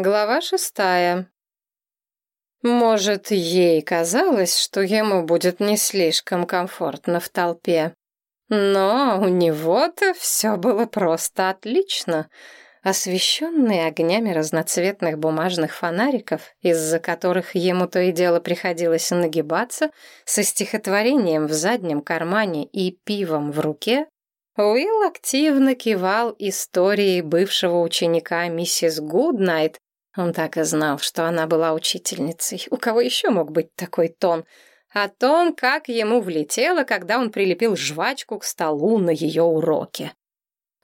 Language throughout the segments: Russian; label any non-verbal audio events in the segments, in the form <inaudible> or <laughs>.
Глава шестая. Может, ей казалось, что ему будет не слишком комфортно в толпе. Но у него-то все было просто отлично. Освещенный огнями разноцветных бумажных фонариков, из-за которых ему то и дело приходилось нагибаться, со стихотворением в заднем кармане и пивом в руке, Уилл активно кивал истории бывшего ученика миссис Гуднайт, он так и знал, что она была учительницей. У кого еще мог быть такой тон? О том, как ему влетело, когда он прилепил жвачку к столу на ее уроке.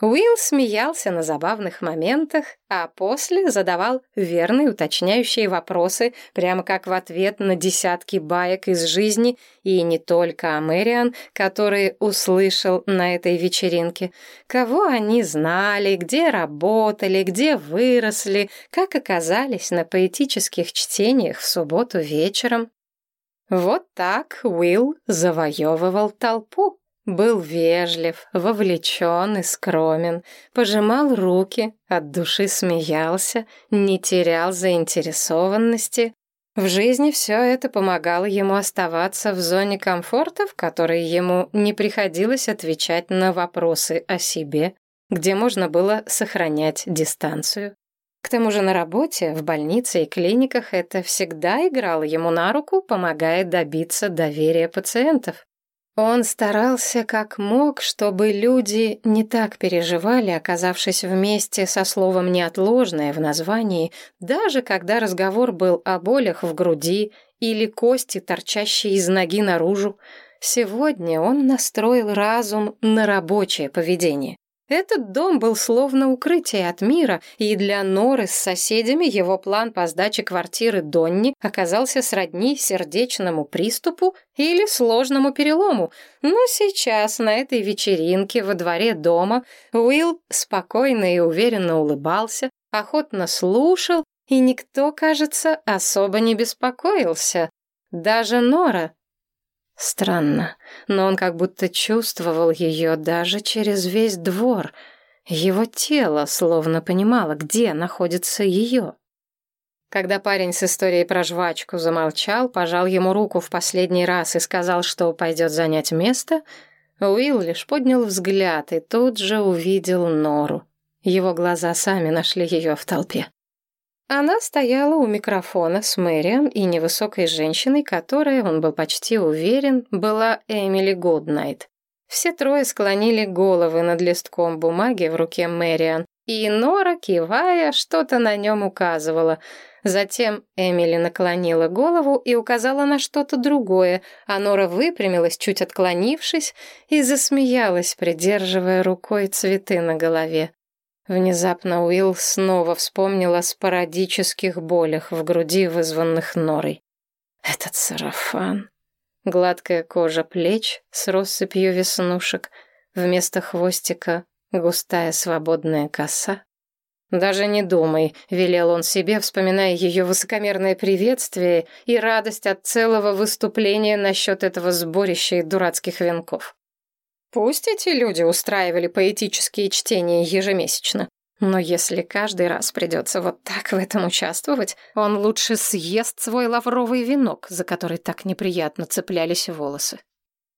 Уилл смеялся на забавных моментах, а после задавал верные уточняющие вопросы, прямо как в ответ на десятки баек из жизни, и не только о Мэриан, которые услышал на этой вечеринке. Кого они знали, где работали, где выросли, как оказались на поэтических чтениях в субботу вечером. Вот так Уилл завоевывал толпу. Был вежлив, вовлечен и скромен, пожимал руки, от души смеялся, не терял заинтересованности. В жизни все это помогало ему оставаться в зоне комфорта, в которой ему не приходилось отвечать на вопросы о себе, где можно было сохранять дистанцию. К тому же на работе, в больнице и клиниках это всегда играло ему на руку, помогая добиться доверия пациентов. Он старался как мог, чтобы люди не так переживали, оказавшись вместе со словом «неотложное» в названии, даже когда разговор был о болях в груди или кости, торчащие из ноги наружу. Сегодня он настроил разум на рабочее поведение. Этот дом был словно укрытие от мира, и для Норы с соседями его план по сдаче квартиры Донни оказался сродни сердечному приступу или сложному перелому. Но сейчас, на этой вечеринке во дворе дома, Уилл спокойно и уверенно улыбался, охотно слушал, и никто, кажется, особо не беспокоился. Даже Нора, Странно, но он как будто чувствовал ее даже через весь двор. Его тело словно понимало, где находится ее. Когда парень с историей про жвачку замолчал, пожал ему руку в последний раз и сказал, что пойдет занять место, Уилл лишь поднял взгляд и тут же увидел Нору. Его глаза сами нашли ее в толпе. Она стояла у микрофона с Мэриан и невысокой женщиной, которая, он был почти уверен, была Эмили Гуднайт. Все трое склонили головы над листком бумаги в руке Мэриан, и Нора, кивая, что-то на нем указывала. Затем Эмили наклонила голову и указала на что-то другое, а Нора выпрямилась, чуть отклонившись, и засмеялась, придерживая рукой цветы на голове. Внезапно Уилл снова вспомнил о спорадических болях в груди, вызванных норой. Этот сарафан. Гладкая кожа плеч с россыпью веснушек, вместо хвостика густая свободная коса. «Даже не думай», — велел он себе, вспоминая ее высокомерное приветствие и радость от целого выступления насчет этого сборища и дурацких венков. Пусть эти люди устраивали поэтические чтения ежемесячно. Но если каждый раз придется вот так в этом участвовать, он лучше съест свой лавровый венок, за который так неприятно цеплялись волосы.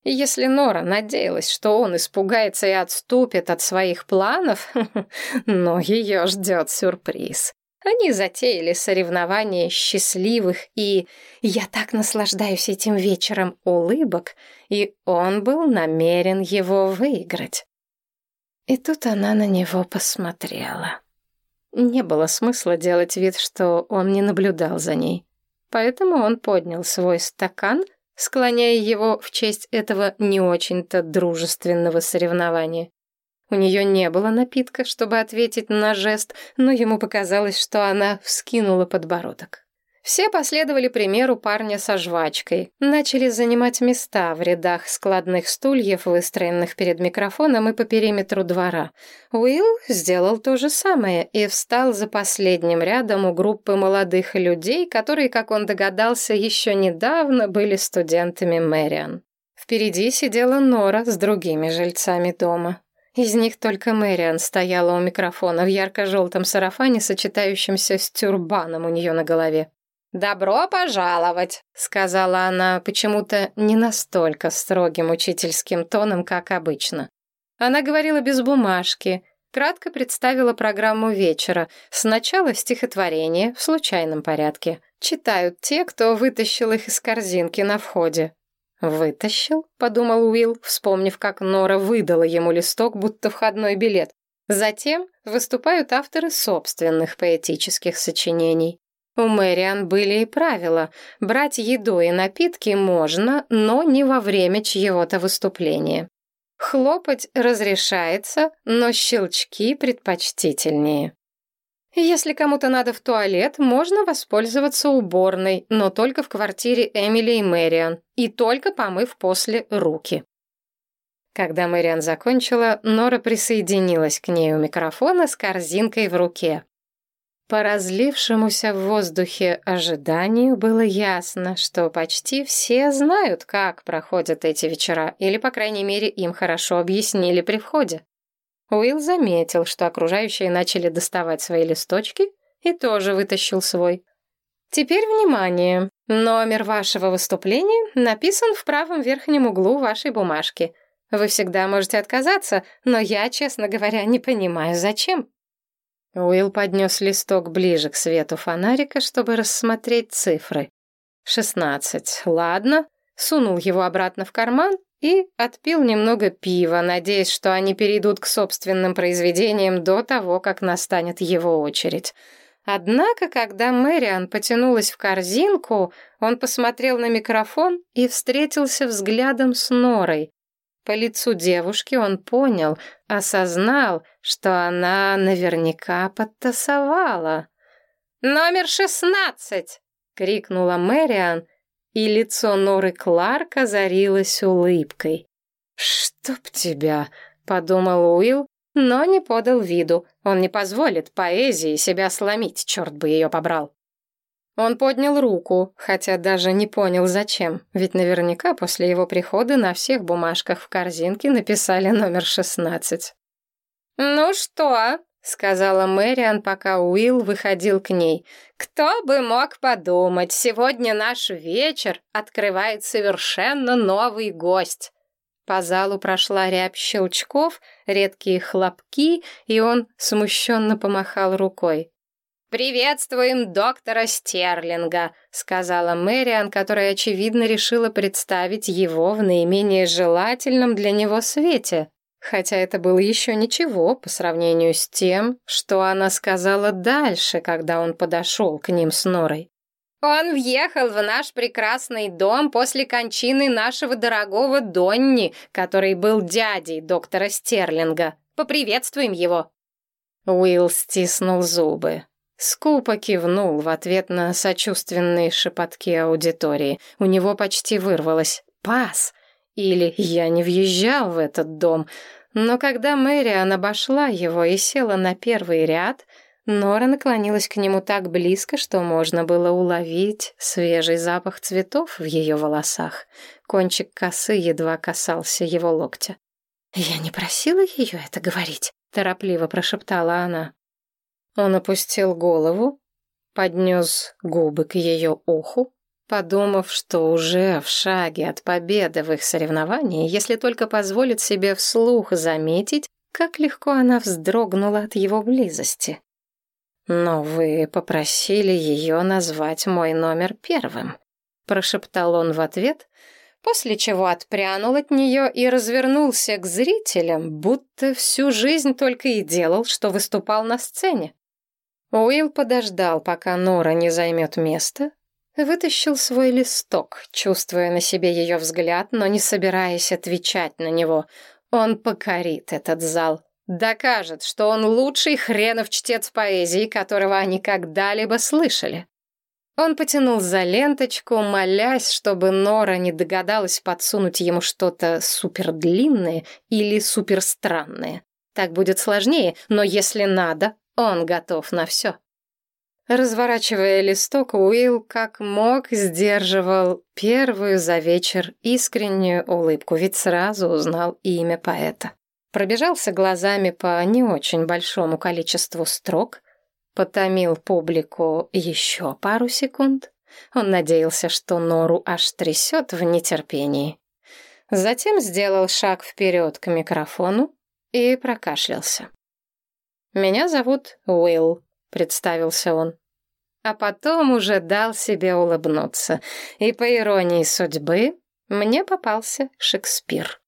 И если Нора надеялась, что он испугается и отступит от своих планов, <laughs> но ее ждет сюрприз. Они затеяли соревнования счастливых и «я так наслаждаюсь этим вечером» улыбок, и он был намерен его выиграть. И тут она на него посмотрела. Не было смысла делать вид, что он не наблюдал за ней. Поэтому он поднял свой стакан, склоняя его в честь этого не очень-то дружественного соревнования. У нее не было напитка, чтобы ответить на жест, но ему показалось, что она вскинула подбородок. Все последовали примеру парня со жвачкой, начали занимать места в рядах складных стульев, выстроенных перед микрофоном и по периметру двора. Уилл сделал то же самое и встал за последним рядом у группы молодых людей, которые, как он догадался, еще недавно были студентами Мэриан. Впереди сидела Нора с другими жильцами дома. Из них только Мэриан стояла у микрофона в ярко-желтом сарафане, сочетающемся с тюрбаном у нее на голове. «Добро пожаловать!» — сказала она почему-то не настолько строгим учительским тоном, как обычно. Она говорила без бумажки, кратко представила программу вечера. Сначала стихотворение в случайном порядке. Читают те, кто вытащил их из корзинки на входе. «Вытащил?» — подумал Уилл, вспомнив, как Нора выдала ему листок, будто входной билет. Затем выступают авторы собственных поэтических сочинений. У Мэриан были и правила. Брать еду и напитки можно, но не во время чьего-то выступления. Хлопать разрешается, но щелчки предпочтительнее. Если кому-то надо в туалет, можно воспользоваться уборной, но только в квартире Эмили и Мэриан, и только помыв после руки. Когда Мэриан закончила, Нора присоединилась к ней у микрофона с корзинкой в руке. По разлившемуся в воздухе ожиданию было ясно, что почти все знают, как проходят эти вечера, или, по крайней мере, им хорошо объяснили при входе. Уилл заметил, что окружающие начали доставать свои листочки, и тоже вытащил свой. «Теперь внимание! Номер вашего выступления написан в правом верхнем углу вашей бумажки. Вы всегда можете отказаться, но я, честно говоря, не понимаю, зачем». Уилл поднес листок ближе к свету фонарика, чтобы рассмотреть цифры. «Шестнадцать. Ладно». Сунул его обратно в карман и отпил немного пива, надеясь, что они перейдут к собственным произведениям до того, как настанет его очередь. Однако, когда Мэриан потянулась в корзинку, он посмотрел на микрофон и встретился взглядом с Норой. По лицу девушки он понял, осознал, что она наверняка подтасовала. «Номер шестнадцать!» — крикнула Мэриан — и лицо Норы Кларк озарилось улыбкой. «Чтоб тебя!» — подумал Уилл, но не подал виду. Он не позволит поэзии себя сломить, черт бы ее побрал. Он поднял руку, хотя даже не понял, зачем, ведь наверняка после его прихода на всех бумажках в корзинке написали номер шестнадцать. «Ну что?» Сказала Мэриан, пока Уилл выходил к ней. «Кто бы мог подумать, сегодня наш вечер открывает совершенно новый гость». По залу прошла рябь щелчков, редкие хлопки, и он смущенно помахал рукой. «Приветствуем доктора Стерлинга», — сказала Мэриан, которая, очевидно, решила представить его в наименее желательном для него свете хотя это было еще ничего по сравнению с тем, что она сказала дальше, когда он подошел к ним с Норой. «Он въехал в наш прекрасный дом после кончины нашего дорогого Донни, который был дядей доктора Стерлинга. Поприветствуем его!» Уилл стиснул зубы. Скупо кивнул в ответ на сочувственные шепотки аудитории. У него почти вырвалось «Пас!» Или «Я не въезжал в этот дом», но когда Мэриан обошла его и села на первый ряд, Нора наклонилась к нему так близко, что можно было уловить свежий запах цветов в ее волосах. Кончик косы едва касался его локтя. «Я не просила ее это говорить», — торопливо прошептала она. Он опустил голову, поднес губы к ее уху, подумав, что уже в шаге от победы в их соревновании, если только позволит себе вслух заметить, как легко она вздрогнула от его близости. «Но вы попросили ее назвать мой номер первым», — прошептал он в ответ, после чего отпрянул от нее и развернулся к зрителям, будто всю жизнь только и делал, что выступал на сцене. Уилл подождал, пока Нора не займет место, Вытащил свой листок, чувствуя на себе ее взгляд, но не собираясь отвечать на него. Он покорит этот зал. Докажет, что он лучший хренов чтец поэзии, которого они когда-либо слышали. Он потянул за ленточку, молясь, чтобы Нора не догадалась подсунуть ему что-то супердлинное или суперстранное. Так будет сложнее, но если надо, он готов на все. Разворачивая листок, Уилл как мог сдерживал первую за вечер искреннюю улыбку, ведь сразу узнал имя поэта. пробежался глазами по не очень большому количеству строк, потомил публику еще пару секунд. Он надеялся, что Нору аж трясет в нетерпении. Затем сделал шаг вперед к микрофону и прокашлялся. «Меня зовут Уилл», — представился он. А потом уже дал себе улыбнуться. И по иронии судьбы мне попался Шекспир.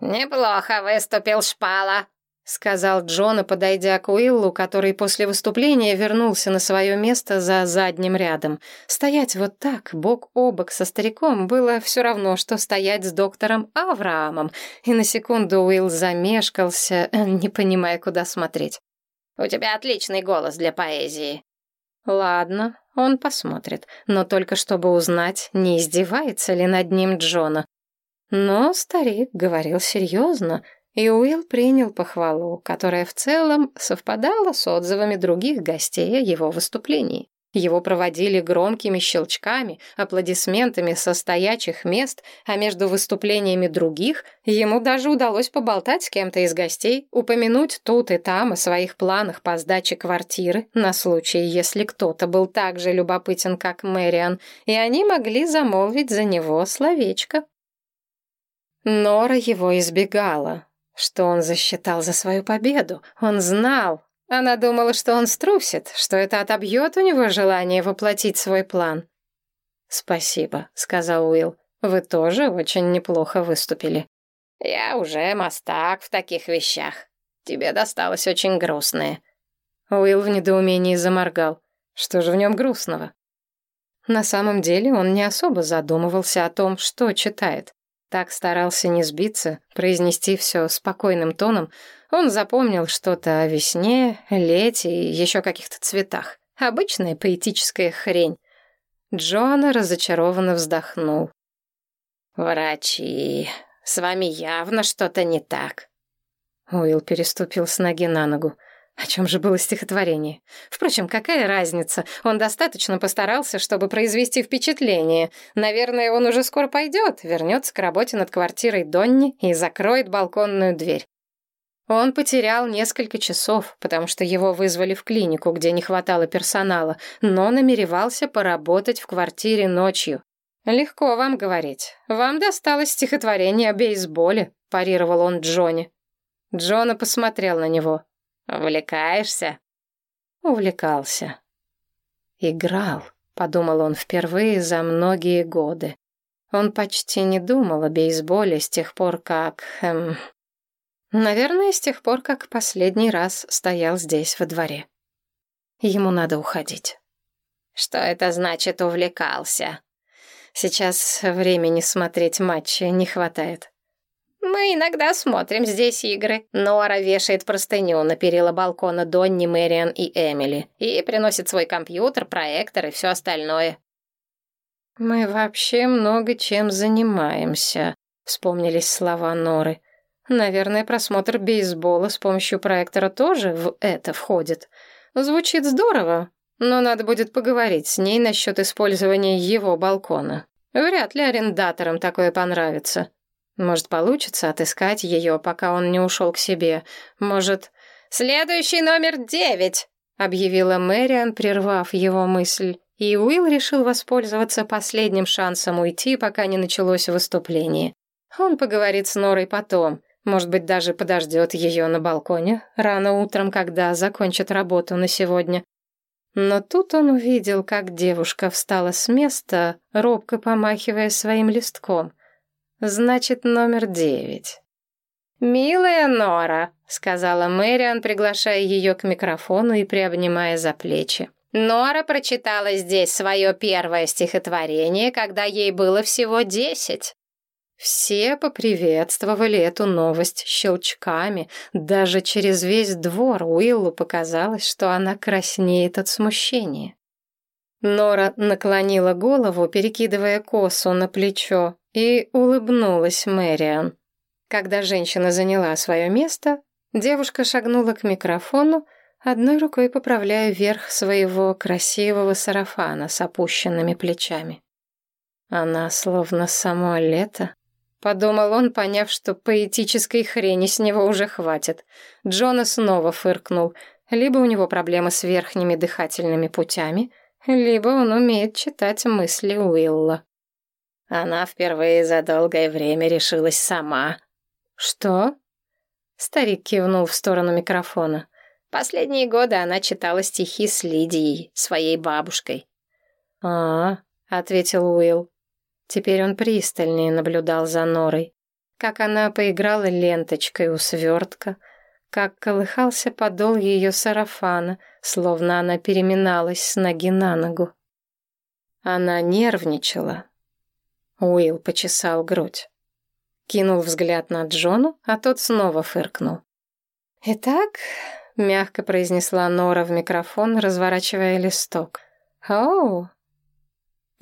«Неплохо выступил Шпала», — сказал Джона, подойдя к Уиллу, который после выступления вернулся на свое место за задним рядом. Стоять вот так, бок о бок со стариком, было все равно, что стоять с доктором Авраамом, и на секунду Уилл замешкался, <laughs> не понимая, куда смотреть. «У тебя отличный голос для поэзии». «Ладно, он посмотрит, но только чтобы узнать, не издевается ли над ним Джона. Но старик говорил серьезно, и Уилл принял похвалу, которая в целом совпадала с отзывами других гостей о его выступлении. Его проводили громкими щелчками, аплодисментами со стоячих мест, а между выступлениями других ему даже удалось поболтать с кем-то из гостей, упомянуть тут и там о своих планах по сдаче квартиры на случай, если кто-то был так же любопытен, как Мэриан, и они могли замолвить за него словечко. Нора его избегала, что он засчитал за свою победу. Он знал. Она думала, что он струсит, что это отобьет у него желание воплотить свой план. «Спасибо», — сказал Уилл. «Вы тоже очень неплохо выступили». «Я уже мастак в таких вещах. Тебе досталось очень грустное». Уилл в недоумении заморгал. Что же в нем грустного? На самом деле он не особо задумывался о том, что читает. Так старался не сбиться, произнести все спокойным тоном. Он запомнил что-то о весне, лете и еще каких-то цветах. Обычная поэтическая хрень. Джона разочарованно вздохнул. «Врачи, с вами явно что-то не так». Уилл переступил с ноги на ногу. О чем же было стихотворение? Впрочем, какая разница? Он достаточно постарался, чтобы произвести впечатление. Наверное, он уже скоро пойдет, вернется к работе над квартирой Донни и закроет балконную дверь. Он потерял несколько часов, потому что его вызвали в клинику, где не хватало персонала, но намеревался поработать в квартире ночью. «Легко вам говорить. Вам досталось стихотворение о бейсболе», — парировал он Джонни. Джона посмотрел на него. «Увлекаешься?» Увлекался. «Играл», — подумал он впервые за многие годы. Он почти не думал о бейсболе с тех пор, как... Эм, наверное, с тех пор, как последний раз стоял здесь во дворе. Ему надо уходить. «Что это значит увлекался?» Сейчас времени смотреть матчи не хватает. Мы иногда смотрим здесь игры. Нора вешает простыню на перила балкона Донни, Мэриан и Эмили и приносит свой компьютер, проектор и все остальное. «Мы вообще много чем занимаемся», — вспомнились слова Норы. «Наверное, просмотр бейсбола с помощью проектора тоже в это входит. Звучит здорово, но надо будет поговорить с ней насчет использования его балкона. Вряд ли арендаторам такое понравится». Может, получится отыскать ее, пока он не ушел к себе. Может... «Следующий номер девять!» — объявила Мэриан, прервав его мысль. И Уилл решил воспользоваться последним шансом уйти, пока не началось выступление. Он поговорит с Норой потом. Может быть, даже подождет ее на балконе рано утром, когда закончит работу на сегодня. Но тут он увидел, как девушка встала с места, робко помахивая своим листком — Значит, номер девять. «Милая Нора», — сказала Мэриан, приглашая ее к микрофону и приобнимая за плечи. Нора прочитала здесь свое первое стихотворение, когда ей было всего десять. Все поприветствовали эту новость щелчками. Даже через весь двор Уиллу показалось, что она краснеет от смущения. Нора наклонила голову, перекидывая косу на плечо, и улыбнулась Мэриан. Когда женщина заняла свое место, девушка шагнула к микрофону, одной рукой поправляя верх своего красивого сарафана с опущенными плечами. Она словно само лето, подумал он, поняв, что поэтической хрени с него уже хватит. Джона снова фыркнул. Либо у него проблемы с верхними дыхательными путями, либо он умеет читать мысли Уилла. Она впервые за долгое время решилась сама. «Что?» Старик кивнул в сторону микрофона. Последние годы она читала стихи с Лидией, своей бабушкой. «А, -а — ответил Уилл. Теперь он пристальнее наблюдал за Норой. Как она поиграла ленточкой у свертка, как колыхался подол ее сарафана, словно она переминалась с ноги на ногу. Она нервничала. Уилл почесал грудь. Кинул взгляд на Джону, а тот снова фыркнул. «Итак», — мягко произнесла Нора в микрофон, разворачивая листок. «Оу,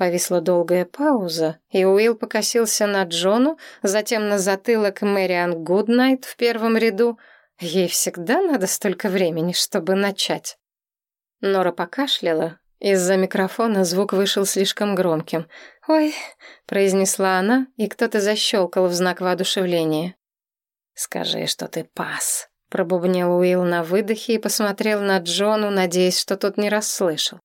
Повисла долгая пауза, и Уилл покосился на Джону, затем на затылок Мэриан Гуднайт в первом ряду. Ей всегда надо столько времени, чтобы начать. Нора покашляла. Из-за микрофона звук вышел слишком громким. «Ой», — произнесла она, и кто-то защелкал в знак воодушевления. «Скажи, что ты пас», — пробубнил Уилл на выдохе и посмотрел на Джону, надеясь, что тот не расслышал.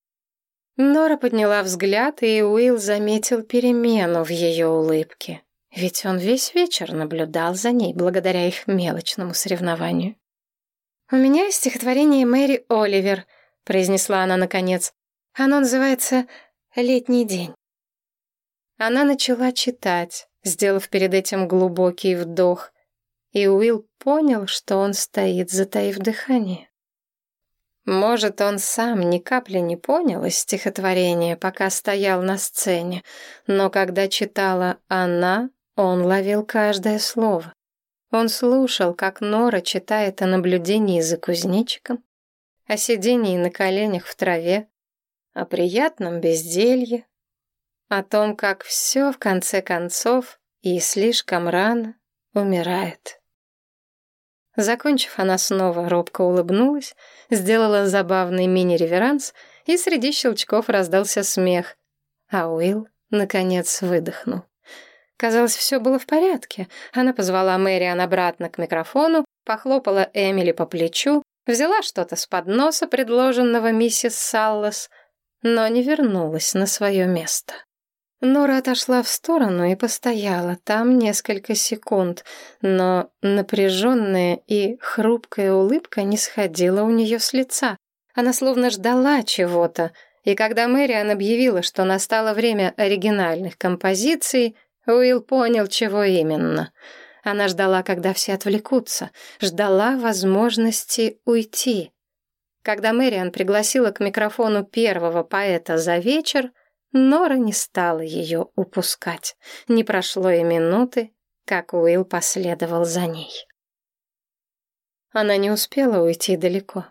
Нора подняла взгляд, и Уилл заметил перемену в ее улыбке. Ведь он весь вечер наблюдал за ней благодаря их мелочному соревнованию. «У меня есть стихотворение Мэри Оливер», — произнесла она наконец. «Оно называется «Летний день». Она начала читать, сделав перед этим глубокий вдох, и Уилл понял, что он стоит, затаив дыхание. Может, он сам ни капли не понял из стихотворения, пока стоял на сцене, но когда читала она, он ловил каждое слово. Он слушал, как Нора читает о наблюдении за кузнечиком, о сидении на коленях в траве, о приятном безделье, о том, как все в конце концов и слишком рано умирает. Закончив, она снова робко улыбнулась, сделала забавный мини-реверанс, и среди щелчков раздался смех. А Уилл, наконец, выдохнул. Казалось, все было в порядке. Она позвала Мэриан обратно к микрофону, похлопала Эмили по плечу, взяла что-то с подноса, предложенного миссис Саллас, но не вернулась на свое место. Нора отошла в сторону и постояла там несколько секунд, но напряженная и хрупкая улыбка не сходила у нее с лица. Она словно ждала чего-то, и когда Мэриан объявила, что настало время оригинальных композиций, Уилл понял, чего именно. Она ждала, когда все отвлекутся, ждала возможности уйти. Когда Мэриан пригласила к микрофону первого поэта за вечер, Нора не стала ее упускать. Не прошло и минуты, как Уилл последовал за ней. Она не успела уйти далеко.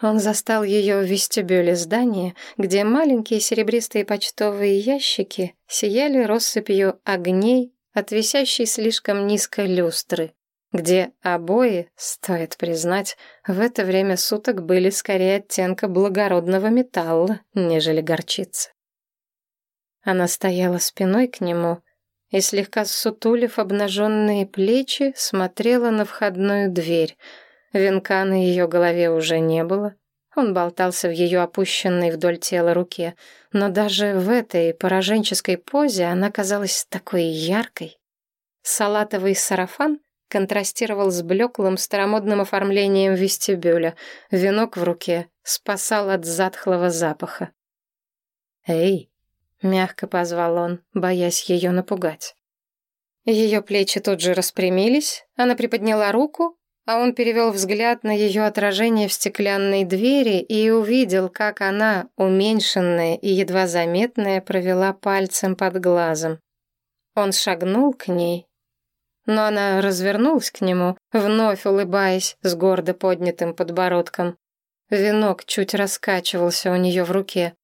Он застал ее в вестибюле здания, где маленькие серебристые почтовые ящики сияли россыпью огней от висящей слишком низко люстры, где обои, стоит признать, в это время суток были скорее оттенка благородного металла, нежели горчицы. Она стояла спиной к нему и, слегка сутулив обнаженные плечи, смотрела на входную дверь. Венка на ее голове уже не было. Он болтался в ее опущенной вдоль тела руке, но даже в этой пораженческой позе она казалась такой яркой. Салатовый сарафан контрастировал с блеклым старомодным оформлением вестибюля. Венок в руке спасал от затхлого запаха. «Эй!» Мягко позвал он, боясь ее напугать. Ее плечи тут же распрямились, она приподняла руку, а он перевел взгляд на ее отражение в стеклянной двери и увидел, как она, уменьшенная и едва заметная, провела пальцем под глазом. Он шагнул к ней, но она развернулась к нему, вновь улыбаясь с гордо поднятым подбородком. Венок чуть раскачивался у нее в руке.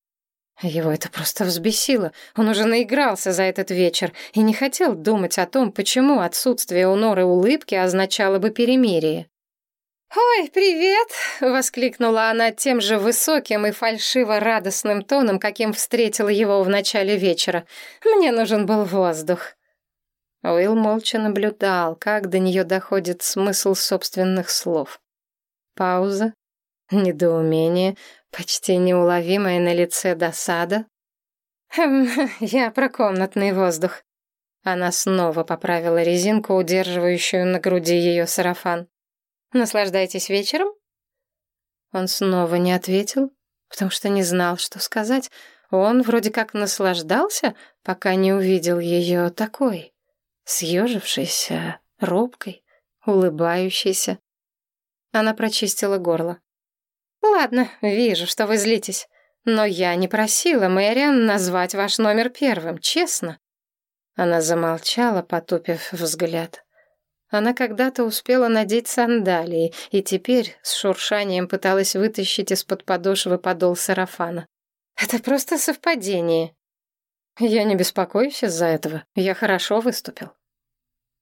Его это просто взбесило. Он уже наигрался за этот вечер и не хотел думать о том, почему отсутствие у Норы улыбки означало бы перемирие. «Ой, привет!» — воскликнула она тем же высоким и фальшиво-радостным тоном, каким встретила его в начале вечера. «Мне нужен был воздух». Уилл молча наблюдал, как до нее доходит смысл собственных слов. Пауза, недоумение, почти неуловимая на лице досада. «Хм, <laughs> я про комнатный воздух». Она снова поправила резинку, удерживающую на груди ее сарафан. «Наслаждайтесь вечером?» Он снова не ответил, потому что не знал, что сказать. Он вроде как наслаждался, пока не увидел ее такой, съежившейся, робкой, улыбающейся. Она прочистила горло. «Ладно, вижу, что вы злитесь. Но я не просила Мэриан назвать ваш номер первым, честно». Она замолчала, потупив взгляд. Она когда-то успела надеть сандалии и теперь с шуршанием пыталась вытащить из-под подошвы подол сарафана. «Это просто совпадение». «Я не беспокоюсь из-за этого. Я хорошо выступил».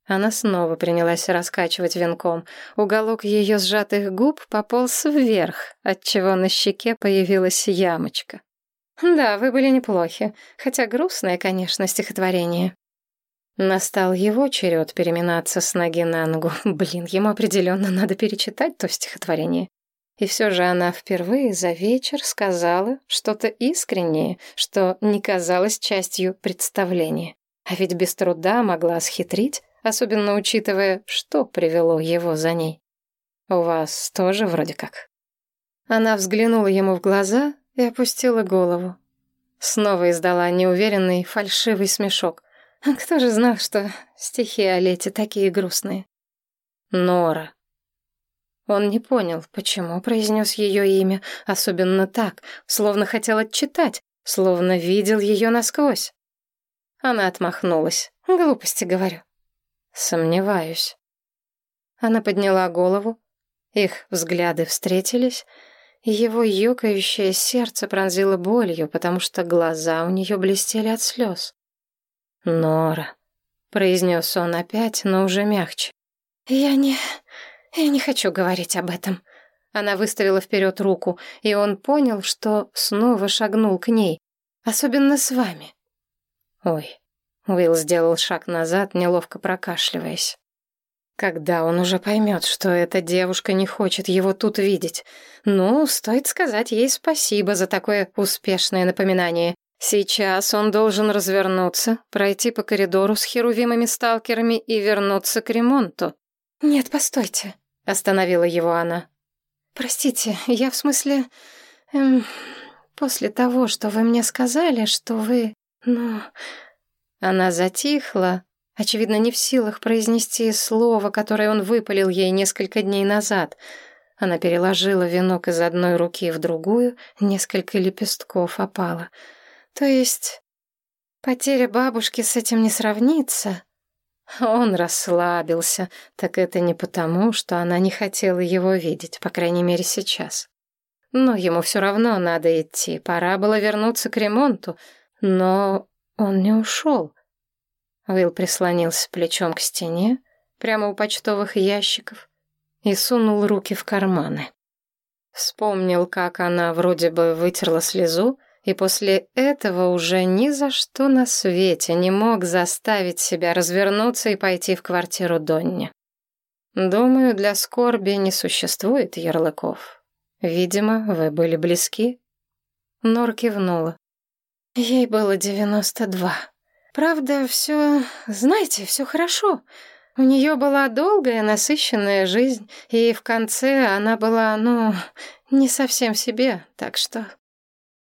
Она снова принялась раскачивать венком. Уголок ее сжатых губ пополз вверх, отчего на щеке появилась ямочка. «Да, вы были неплохи, хотя грустное, конечно, стихотворение». Настал его черед переминаться с ноги на ногу. Блин, ему определенно надо перечитать то стихотворение. И все же она впервые за вечер сказала что-то искреннее, что не казалось частью представления. А ведь без труда могла схитрить, особенно учитывая, что привело его за ней. «У вас тоже вроде как». Она взглянула ему в глаза и опустила голову. Снова издала неуверенный, фальшивый смешок. Кто же знал, что стихи о лете такие грустные? Нора. Он не понял, почему произнес ее имя, особенно так, словно хотел отчитать, словно видел ее насквозь. Она отмахнулась. Глупости говорю. Сомневаюсь. Она подняла голову, их взгляды встретились, и его ёкающее сердце пронзило болью, потому что глаза у нее блестели от слез. «Нора», — произнес он опять, но уже мягче. «Я не... я не хочу говорить об этом». Она выставила вперед руку, и он понял, что снова шагнул к ней, особенно с вами. «Ой», — Уилл сделал шаг назад, неловко прокашливаясь. Когда он уже поймет, что эта девушка не хочет его тут видеть? Ну, стоит сказать ей спасибо за такое успешное напоминание. Сейчас он должен развернуться, пройти по коридору с херувимами-сталкерами и вернуться к ремонту. «Нет, постойте», — остановила его она. «Простите, я в смысле... Эм, после того, что вы мне сказали, что вы... Ну...» Она затихла, очевидно, не в силах произнести слово, которое он выпалил ей несколько дней назад. Она переложила венок из одной руки в другую, несколько лепестков опало — то есть потеря бабушки с этим не сравнится? Он расслабился, так это не потому, что она не хотела его видеть, по крайней мере сейчас. Но ему все равно надо идти, пора было вернуться к ремонту, но он не ушел. Уилл прислонился плечом к стене, прямо у почтовых ящиков, и сунул руки в карманы. Вспомнил, как она вроде бы вытерла слезу, и после этого уже ни за что на свете не мог заставить себя развернуться и пойти в квартиру Донни. Думаю, для скорби не существует ярлыков. Видимо, вы были близки. Нор кивнула. Ей было девяносто два. Правда, все, знаете, все хорошо. У нее была долгая, насыщенная жизнь, и в конце она была, ну, не совсем себе, так что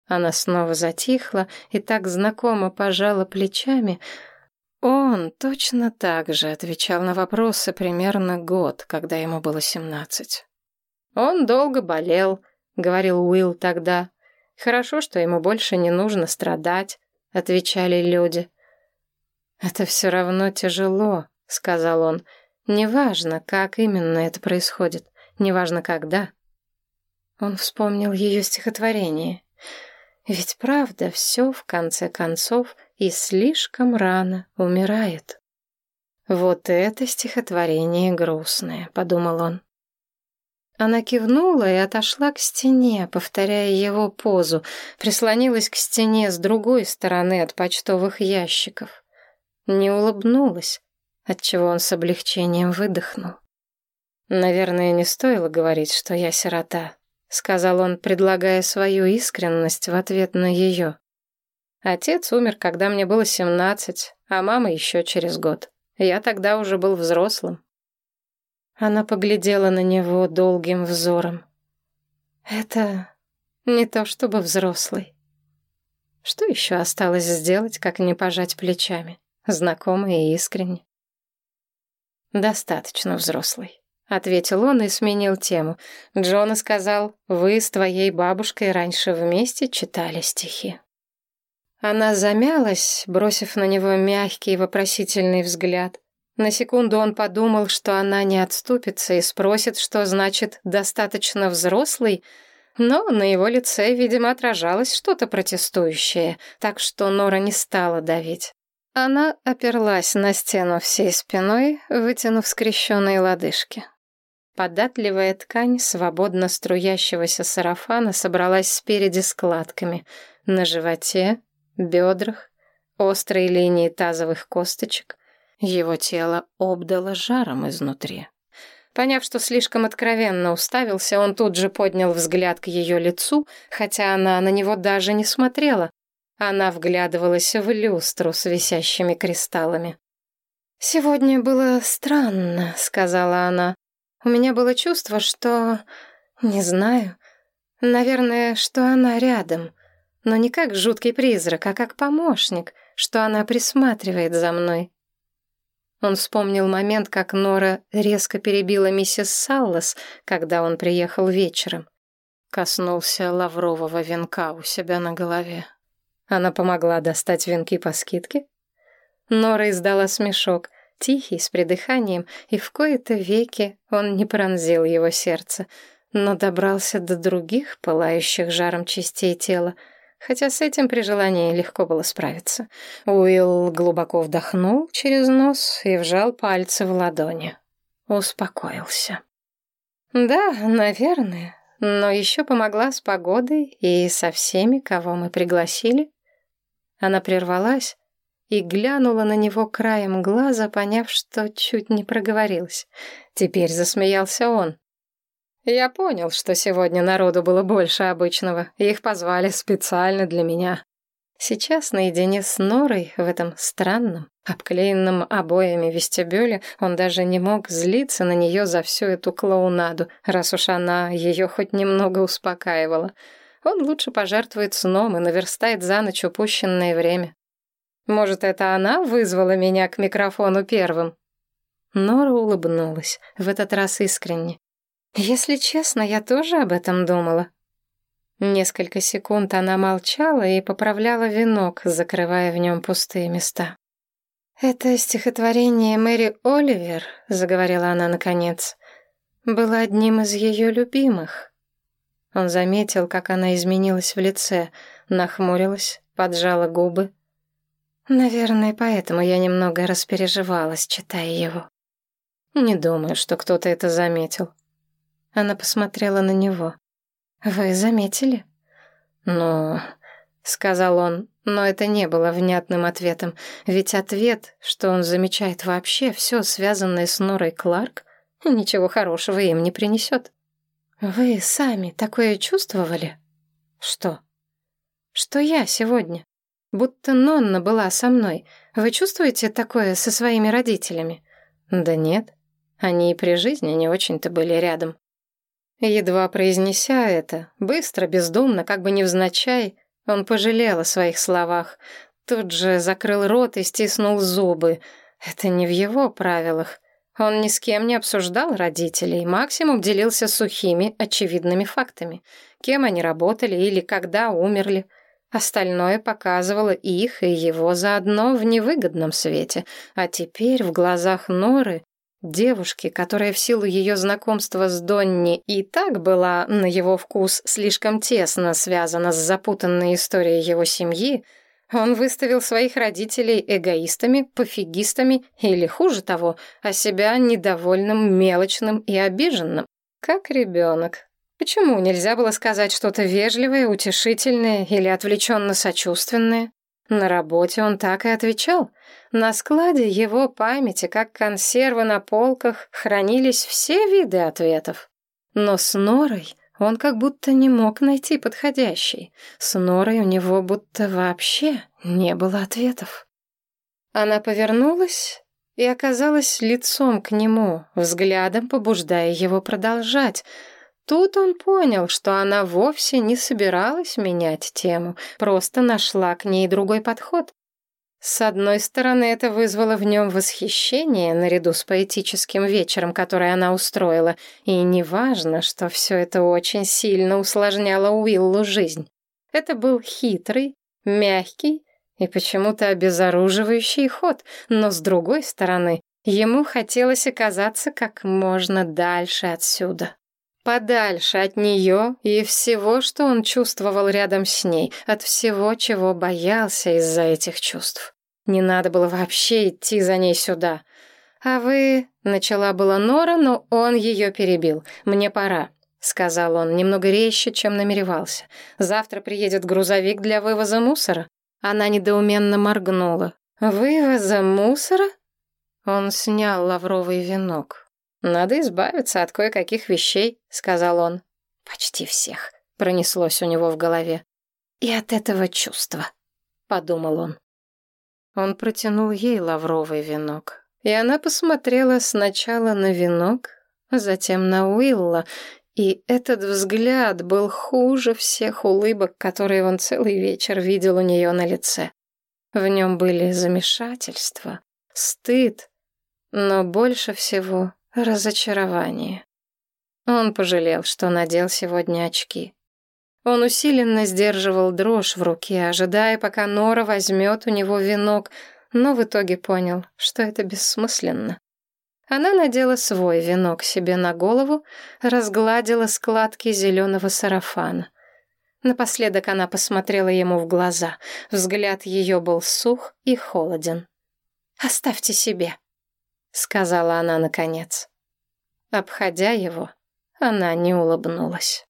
она снова затихла и так знакомо пожала плечами. Он точно так же отвечал на вопросы примерно год, когда ему было семнадцать. «Он долго болел», — говорил Уилл тогда. «Хорошо, что ему больше не нужно страдать», — отвечали люди. «Это все равно тяжело», — сказал он. «Неважно, как именно это происходит, неважно, когда». Он вспомнил ее стихотворение. Ведь правда все, в конце концов, и слишком рано умирает. «Вот это стихотворение грустное», — подумал он. Она кивнула и отошла к стене, повторяя его позу, прислонилась к стене с другой стороны от почтовых ящиков. Не улыбнулась, отчего он с облегчением выдохнул. «Наверное, не стоило говорить, что я сирота», — сказал он, предлагая свою искренность в ответ на ее. «Отец умер, когда мне было семнадцать, а мама еще через год. Я тогда уже был взрослым». Она поглядела на него долгим взором. «Это не то чтобы взрослый. Что еще осталось сделать, как не пожать плечами? Знакомо и искренне. «Достаточно взрослый», — ответил он и сменил тему. Джона сказал, «Вы с твоей бабушкой раньше вместе читали стихи». Она замялась, бросив на него мягкий вопросительный взгляд. На секунду он подумал, что она не отступится и спросит, что значит «достаточно взрослый», но на его лице, видимо, отражалось что-то протестующее, так что Нора не стала давить. Она оперлась на стену всей спиной, вытянув скрещенные лодыжки. Податливая ткань свободно струящегося сарафана собралась спереди складками, на животе, бедрах, острые линии тазовых косточек. Его тело обдало жаром изнутри. Поняв, что слишком откровенно уставился, он тут же поднял взгляд к ее лицу, хотя она на него даже не смотрела. Она вглядывалась в люстру с висящими кристаллами. «Сегодня было странно», — сказала она. «У меня было чувство, что... не знаю. Наверное, что она рядом. Но не как жуткий призрак, а как помощник, что она присматривает за мной. Он вспомнил момент, как Нора резко перебила миссис Саллас, когда он приехал вечером. Коснулся лаврового венка у себя на голове. Она помогла достать венки по скидке. Нора издала смешок, тихий, с придыханием, и в кои-то веки он не пронзил его сердце, но добрался до других, пылающих жаром частей тела — хотя с этим при желании легко было справиться. Уилл глубоко вдохнул через нос и вжал пальцы в ладони. Успокоился. «Да, наверное, но еще помогла с погодой и со всеми, кого мы пригласили». Она прервалась и глянула на него краем глаза, поняв, что чуть не проговорилась. Теперь засмеялся он. Я понял, что сегодня народу было больше обычного. Их позвали специально для меня. Сейчас наедине с Норой в этом странном, обклеенном обоями вестибюле он даже не мог злиться на нее за всю эту клоунаду, раз уж она ее хоть немного успокаивала. Он лучше пожертвует сном и наверстает за ночь упущенное время. Может, это она вызвала меня к микрофону первым? Нора улыбнулась, в этот раз искренне. Если честно, я тоже об этом думала. Несколько секунд она молчала и поправляла венок, закрывая в нем пустые места. «Это стихотворение Мэри Оливер», — заговорила она наконец, — «было одним из ее любимых». Он заметил, как она изменилась в лице, нахмурилась, поджала губы. Наверное, поэтому я немного распереживалась, читая его. Не думаю, что кто-то это заметил. Она посмотрела на него. «Вы заметили?» «Ну...» — сказал он, но это не было внятным ответом, ведь ответ, что он замечает вообще все связанное с Норой Кларк, ничего хорошего им не принесет. «Вы сами такое чувствовали?» «Что?» «Что я сегодня? Будто Нонна была со мной. Вы чувствуете такое со своими родителями?» «Да нет. Они и при жизни не очень-то были рядом». Едва произнеся это, быстро, бездумно, как бы невзначай, он пожалел о своих словах. Тут же закрыл рот и стиснул зубы. Это не в его правилах. Он ни с кем не обсуждал родителей, максимум делился сухими, очевидными фактами. Кем они работали или когда умерли. Остальное показывало их и его заодно в невыгодном свете. А теперь в глазах Норы Девушки, которая в силу ее знакомства с Донни и так была, на его вкус, слишком тесно связана с запутанной историей его семьи, он выставил своих родителей эгоистами, пофигистами или, хуже того, а себя недовольным, мелочным и обиженным. Как ребенок. Почему нельзя было сказать что-то вежливое, утешительное или отвлеченно сочувственное? На работе он так и отвечал. На складе его памяти, как консервы на полках, хранились все виды ответов. Но с Норой он как будто не мог найти подходящий. С Норой у него будто вообще не было ответов. Она повернулась и оказалась лицом к нему, взглядом побуждая его продолжать. Тут он понял, что она вовсе не собиралась менять тему, просто нашла к ней другой подход. С одной стороны, это вызвало в нем восхищение наряду с поэтическим вечером, который она устроила, и неважно, что все это очень сильно усложняло Уиллу жизнь. Это был хитрый, мягкий и почему-то обезоруживающий ход, но с другой стороны, ему хотелось оказаться как можно дальше отсюда. Подальше от нее и всего, что он чувствовал рядом с ней, от всего, чего боялся из-за этих чувств. Не надо было вообще идти за ней сюда. «А вы...» — начала была Нора, но он ее перебил. «Мне пора», — сказал он, немного резче, чем намеревался. «Завтра приедет грузовик для вывоза мусора». Она недоуменно моргнула. «Вывоза мусора?» Он снял лавровый венок. «Надо избавиться от кое-каких вещей», — сказал он. «Почти всех», — пронеслось у него в голове. «И от этого чувства», — подумал он. Он протянул ей лавровый венок, и она посмотрела сначала на венок, затем на Уилла, и этот взгляд был хуже всех улыбок, которые он целый вечер видел у нее на лице. В нем были замешательство, стыд, но больше всего Разочарование. Он пожалел, что надел сегодня очки. Он усиленно сдерживал дрожь в руке, ожидая, пока Нора возьмет у него венок, но в итоге понял, что это бессмысленно. Она надела свой венок себе на голову, разгладила складки зеленого сарафана. Напоследок она посмотрела ему в глаза. Взгляд ее был сух и холоден. «Оставьте себе», — сказала она наконец. Обходя его, она не улыбнулась.